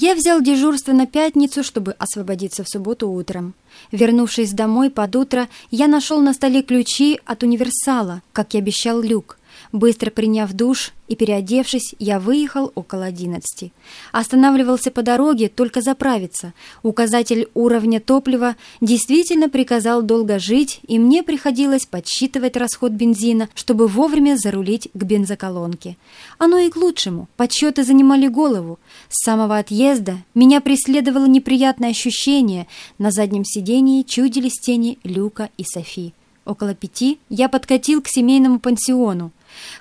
Я взял дежурство на пятницу, чтобы освободиться в субботу утром. Вернувшись домой под утро, я нашел на столе ключи от универсала, как и обещал Люк. Быстро приняв душ и переодевшись, я выехал около одиннадцати. Останавливался по дороге только заправиться. Указатель уровня топлива действительно приказал долго жить, и мне приходилось подсчитывать расход бензина, чтобы вовремя зарулить к бензоколонке. Оно и к лучшему. Подсчеты занимали голову. С самого отъезда меня преследовало неприятное ощущение. На заднем сидении чудились тени Люка и Софи. Около пяти я подкатил к семейному пансиону.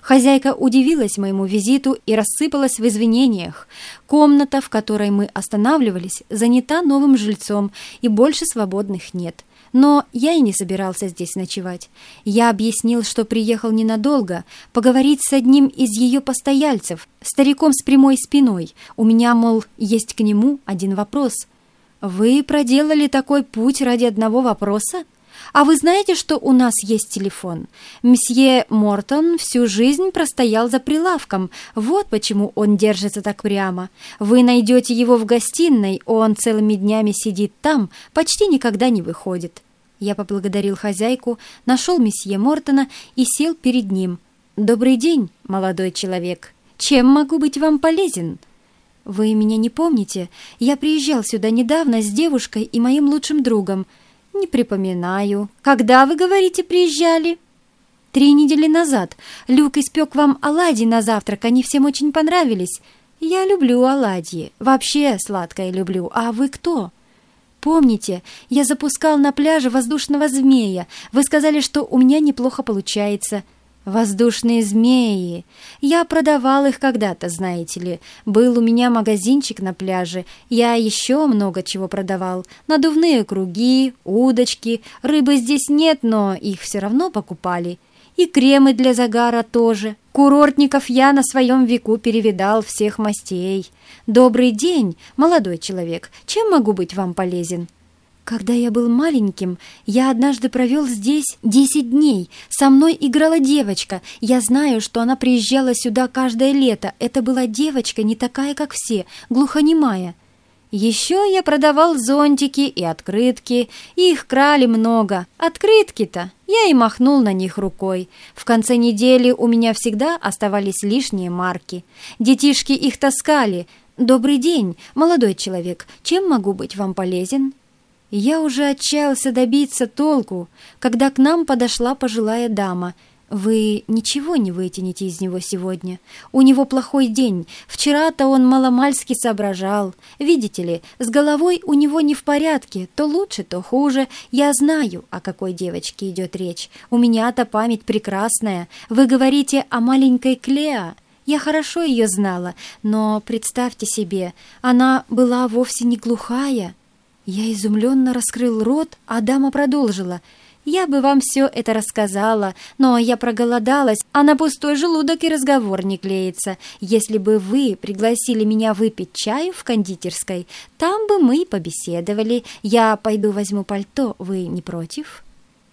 Хозяйка удивилась моему визиту и рассыпалась в извинениях. Комната, в которой мы останавливались, занята новым жильцом, и больше свободных нет. Но я и не собирался здесь ночевать. Я объяснил, что приехал ненадолго, поговорить с одним из ее постояльцев, стариком с прямой спиной. У меня, мол, есть к нему один вопрос. «Вы проделали такой путь ради одного вопроса?» А вы знаете, что у нас есть телефон? Мсье Мортон всю жизнь простоял за прилавком. Вот почему он держится так прямо. Вы найдете его в гостиной, он целыми днями сидит там, почти никогда не выходит. Я поблагодарил хозяйку, нашел месье Мортона и сел перед ним. «Добрый день, молодой человек. Чем могу быть вам полезен?» «Вы меня не помните? Я приезжал сюда недавно с девушкой и моим лучшим другом. «Не припоминаю. Когда, вы говорите, приезжали?» «Три недели назад. Люк испек вам оладьи на завтрак, они всем очень понравились. Я люблю оладьи. Вообще сладкое люблю. А вы кто?» «Помните, я запускал на пляже воздушного змея. Вы сказали, что у меня неплохо получается». Воздушные змеи. Я продавал их когда-то, знаете ли. Был у меня магазинчик на пляже. Я еще много чего продавал. Надувные круги, удочки. Рыбы здесь нет, но их все равно покупали. И кремы для загара тоже. Курортников я на своем веку перевидал всех мастей. Добрый день, молодой человек. Чем могу быть вам полезен?» Когда я был маленьким, я однажды провел здесь десять дней. Со мной играла девочка. Я знаю, что она приезжала сюда каждое лето. Это была девочка не такая, как все, глухонемая. Еще я продавал зонтики и открытки, их крали много. Открытки-то я и махнул на них рукой. В конце недели у меня всегда оставались лишние марки. Детишки их таскали. «Добрый день, молодой человек, чем могу быть вам полезен?» Я уже отчаялся добиться толку, когда к нам подошла пожилая дама. «Вы ничего не вытянете из него сегодня. У него плохой день. Вчера-то он маломальски соображал. Видите ли, с головой у него не в порядке. То лучше, то хуже. Я знаю, о какой девочке идет речь. У меня-то память прекрасная. Вы говорите о маленькой Клеа». Я хорошо ее знала, но представьте себе, она была вовсе не глухая. Я изумленно раскрыл рот, а дама продолжила. «Я бы вам все это рассказала, но я проголодалась, а на пустой желудок и разговор не клеится. Если бы вы пригласили меня выпить чаю в кондитерской, там бы мы побеседовали. Я пойду возьму пальто, вы не против?»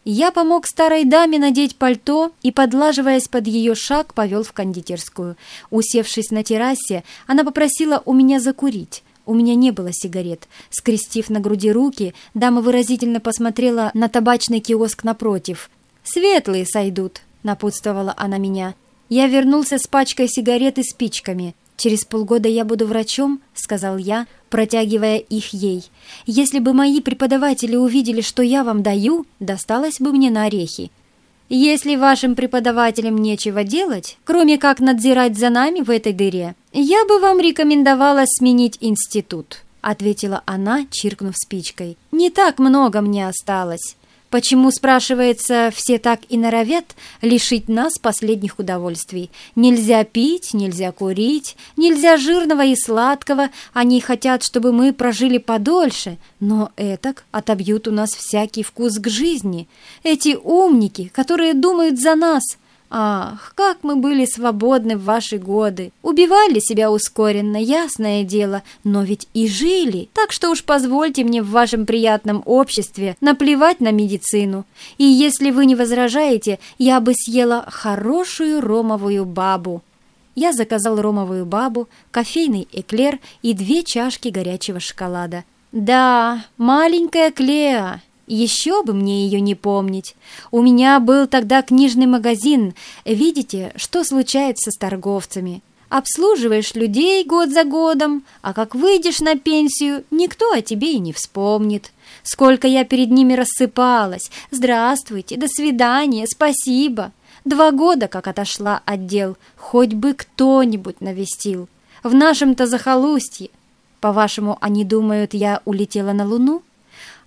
Я помог старой даме надеть пальто и, подлаживаясь под ее шаг, повел в кондитерскую. Усевшись на террасе, она попросила у меня закурить. У меня не было сигарет. Скрестив на груди руки, дама выразительно посмотрела на табачный киоск напротив. «Светлые сойдут», — напутствовала она меня. Я вернулся с пачкой сигарет и спичками. «Через полгода я буду врачом», — сказал я, протягивая их ей. «Если бы мои преподаватели увидели, что я вам даю, досталось бы мне на орехи. Если вашим преподавателям нечего делать, кроме как надзирать за нами в этой дыре, я бы вам рекомендовала сменить институт», — ответила она, чиркнув спичкой. «Не так много мне осталось. Почему, спрашивается, все так и норовят лишить нас последних удовольствий? Нельзя пить, нельзя курить, нельзя жирного и сладкого. Они хотят, чтобы мы прожили подольше, но этак отобьют у нас всякий вкус к жизни. Эти умники, которые думают за нас — Ах, как мы были свободны в ваши годы! Убивали себя ускоренно, ясное дело, но ведь и жили. Так что уж позвольте мне в вашем приятном обществе наплевать на медицину. И если вы не возражаете, я бы съела хорошую ромовую бабу. Я заказал ромовую бабу, кофейный эклер и две чашки горячего шоколада. Да, маленькая Клеа, еще бы мне ее не помнить. У меня был тогда книжный магазин. Видите, что случается с торговцами? Обслуживаешь людей год за годом, а как выйдешь на пенсию, никто о тебе и не вспомнит. Сколько я перед ними рассыпалась. Здравствуйте, до свидания, спасибо. Два года как отошла от дел, хоть бы кто-нибудь навестил. В нашем-то захолустье. По-вашему, они думают, я улетела на Луну?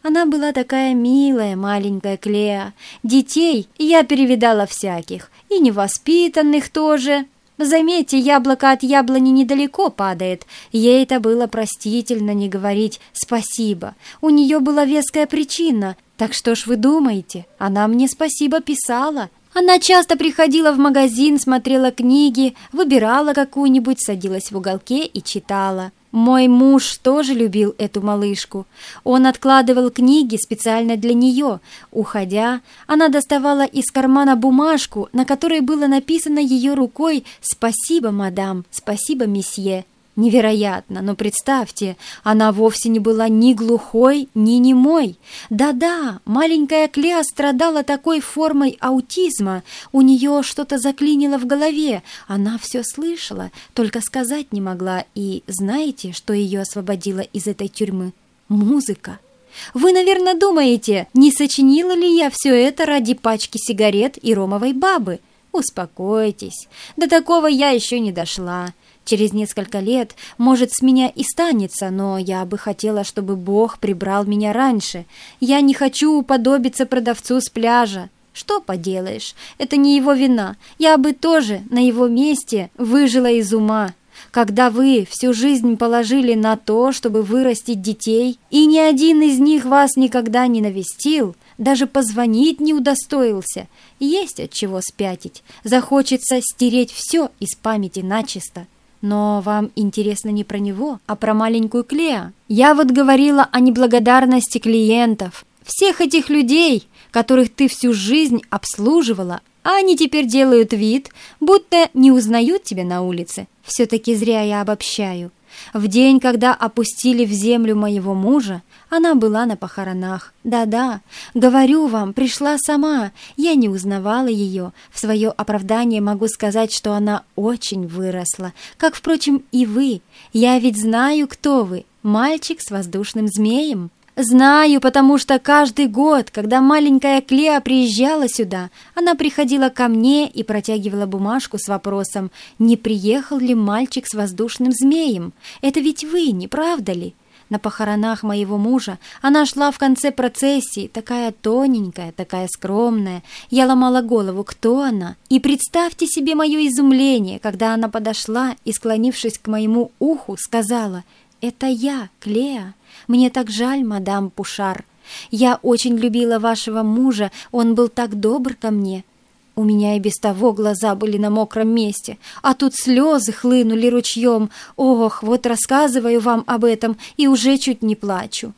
Она была такая милая, маленькая Клея. Детей я перевидала всяких, и невоспитанных тоже. Заметьте, яблоко от яблони недалеко падает. Ей это было простительно не говорить «спасибо». У нее была веская причина. Так что ж вы думаете, она мне спасибо писала. Она часто приходила в магазин, смотрела книги, выбирала какую-нибудь, садилась в уголке и читала. Мой муж тоже любил эту малышку. Он откладывал книги специально для нее. Уходя, она доставала из кармана бумажку, на которой было написано ее рукой «Спасибо, мадам, спасибо, месье». Невероятно, но представьте, она вовсе не была ни глухой, ни немой. Да-да, маленькая Клеа страдала такой формой аутизма. У нее что-то заклинило в голове. Она все слышала, только сказать не могла. И знаете, что ее освободило из этой тюрьмы? Музыка. Вы, наверное, думаете, не сочинила ли я все это ради пачки сигарет и ромовой бабы? Успокойтесь, до такого я еще не дошла. Через несколько лет, может, с меня и станется, но я бы хотела, чтобы Бог прибрал меня раньше. Я не хочу уподобиться продавцу с пляжа. Что поделаешь, это не его вина. Я бы тоже на его месте выжила из ума. Когда вы всю жизнь положили на то, чтобы вырастить детей, и ни один из них вас никогда не навестил, даже позвонить не удостоился, есть от чего спятить. Захочется стереть все из памяти начисто. Но вам интересно не про него, а про маленькую Клеа. Я вот говорила о неблагодарности клиентов. Всех этих людей, которых ты всю жизнь обслуживала, а они теперь делают вид, будто не узнают тебя на улице. Все-таки зря я обобщаю. В день, когда опустили в землю моего мужа, она была на похоронах. Да-да, говорю вам, пришла сама. Я не узнавала ее. В свое оправдание могу сказать, что она очень выросла. Как, впрочем, и вы. Я ведь знаю, кто вы. Мальчик с воздушным змеем. Знаю, потому что каждый год, когда маленькая Клеа приезжала сюда, она приходила ко мне и протягивала бумажку с вопросом, не приехал ли мальчик с воздушным змеем. Это ведь вы, не правда ли? На похоронах моего мужа она шла в конце процессии, такая тоненькая, такая скромная. Я ломала голову, кто она? И представьте себе мое изумление, когда она подошла и, склонившись к моему уху, сказала «Это я, Клеа». Мне так жаль, мадам Пушар. Я очень любила вашего мужа, он был так добр ко мне. У меня и без того глаза были на мокром месте, а тут слезы хлынули ручьем. Ох, вот рассказываю вам об этом и уже чуть не плачу.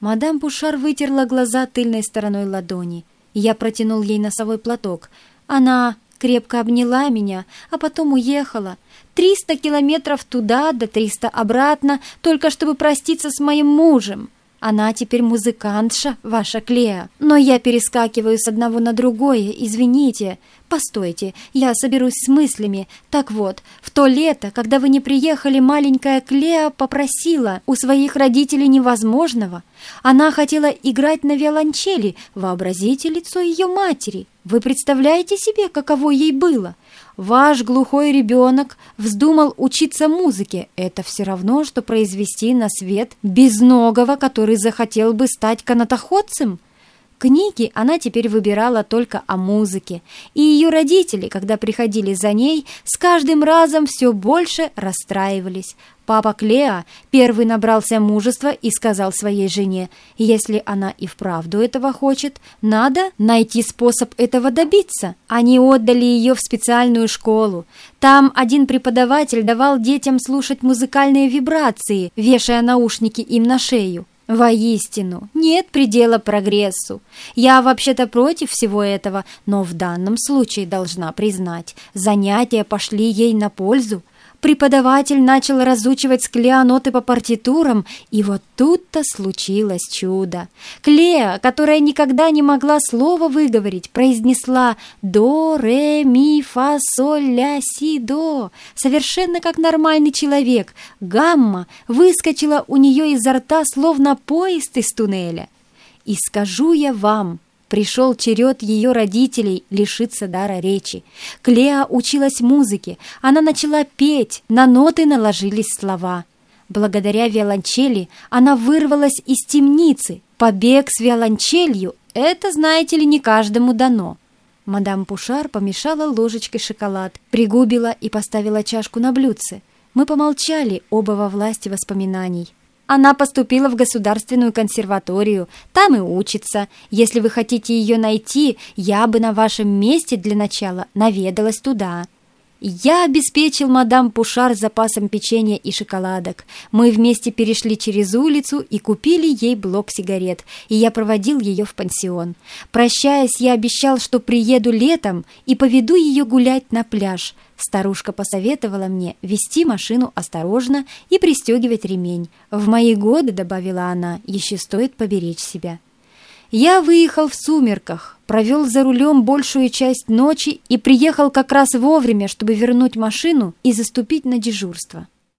Мадам Пушар вытерла глаза тыльной стороной ладони. Я протянул ей носовой платок. Она крепко обняла меня, а потом уехала. Триста километров туда, да триста обратно, только чтобы проститься с моим мужем. Она теперь музыкантша, ваша Клея. Но я перескакиваю с одного на другое, извините. Постойте, я соберусь с мыслями. Так вот, в то лето, когда вы не приехали, маленькая Клея попросила у своих родителей невозможного. Она хотела играть на виолончели. Вообразите лицо ее матери. Вы представляете себе, каково ей было? Ваш глухой ребенок вздумал учиться музыке. Это все равно, что произвести на свет безногого, который захотел бы стать канатоходцем. Книги она теперь выбирала только о музыке, и ее родители, когда приходили за ней, с каждым разом все больше расстраивались. Папа Клеа первый набрался мужества и сказал своей жене, если она и вправду этого хочет, надо найти способ этого добиться. Они отдали ее в специальную школу. Там один преподаватель давал детям слушать музыкальные вибрации, вешая наушники им на шею. Воистину, нет предела прогрессу. Я вообще-то против всего этого, но в данном случае должна признать, занятия пошли ей на пользу. Преподаватель начал разучивать с Клеа ноты по партитурам, и вот тут-то случилось чудо. Клеа, которая никогда не могла слова выговорить, произнесла «до, ре, ми, фа, соль, ля, си, до», совершенно как нормальный человек. Гамма выскочила у нее изо рта, словно поезд из туннеля. И скажу я вам, Пришел черед ее родителей лишиться дара речи. Клеа училась музыке, она начала петь, на ноты наложились слова. Благодаря виолончели она вырвалась из темницы. Побег с виолончелью — это, знаете ли, не каждому дано. Мадам Пушар помешала ложечкой шоколад, пригубила и поставила чашку на блюдце. Мы помолчали, оба во власти воспоминаний. Она поступила в государственную консерваторию, там и учится. Если вы хотите ее найти, я бы на вашем месте для начала наведалась туда». Я обеспечил мадам Пушар запасом печенья и шоколадок. Мы вместе перешли через улицу и купили ей блок сигарет, и я проводил ее в пансион. Прощаясь, я обещал, что приеду летом и поведу ее гулять на пляж. Старушка посоветовала мне вести машину осторожно и пристегивать ремень. В мои годы, добавила она, еще стоит поберечь себя. Я выехал в сумерках, провел за рулем большую часть ночи и приехал как раз вовремя, чтобы вернуть машину и заступить на дежурство.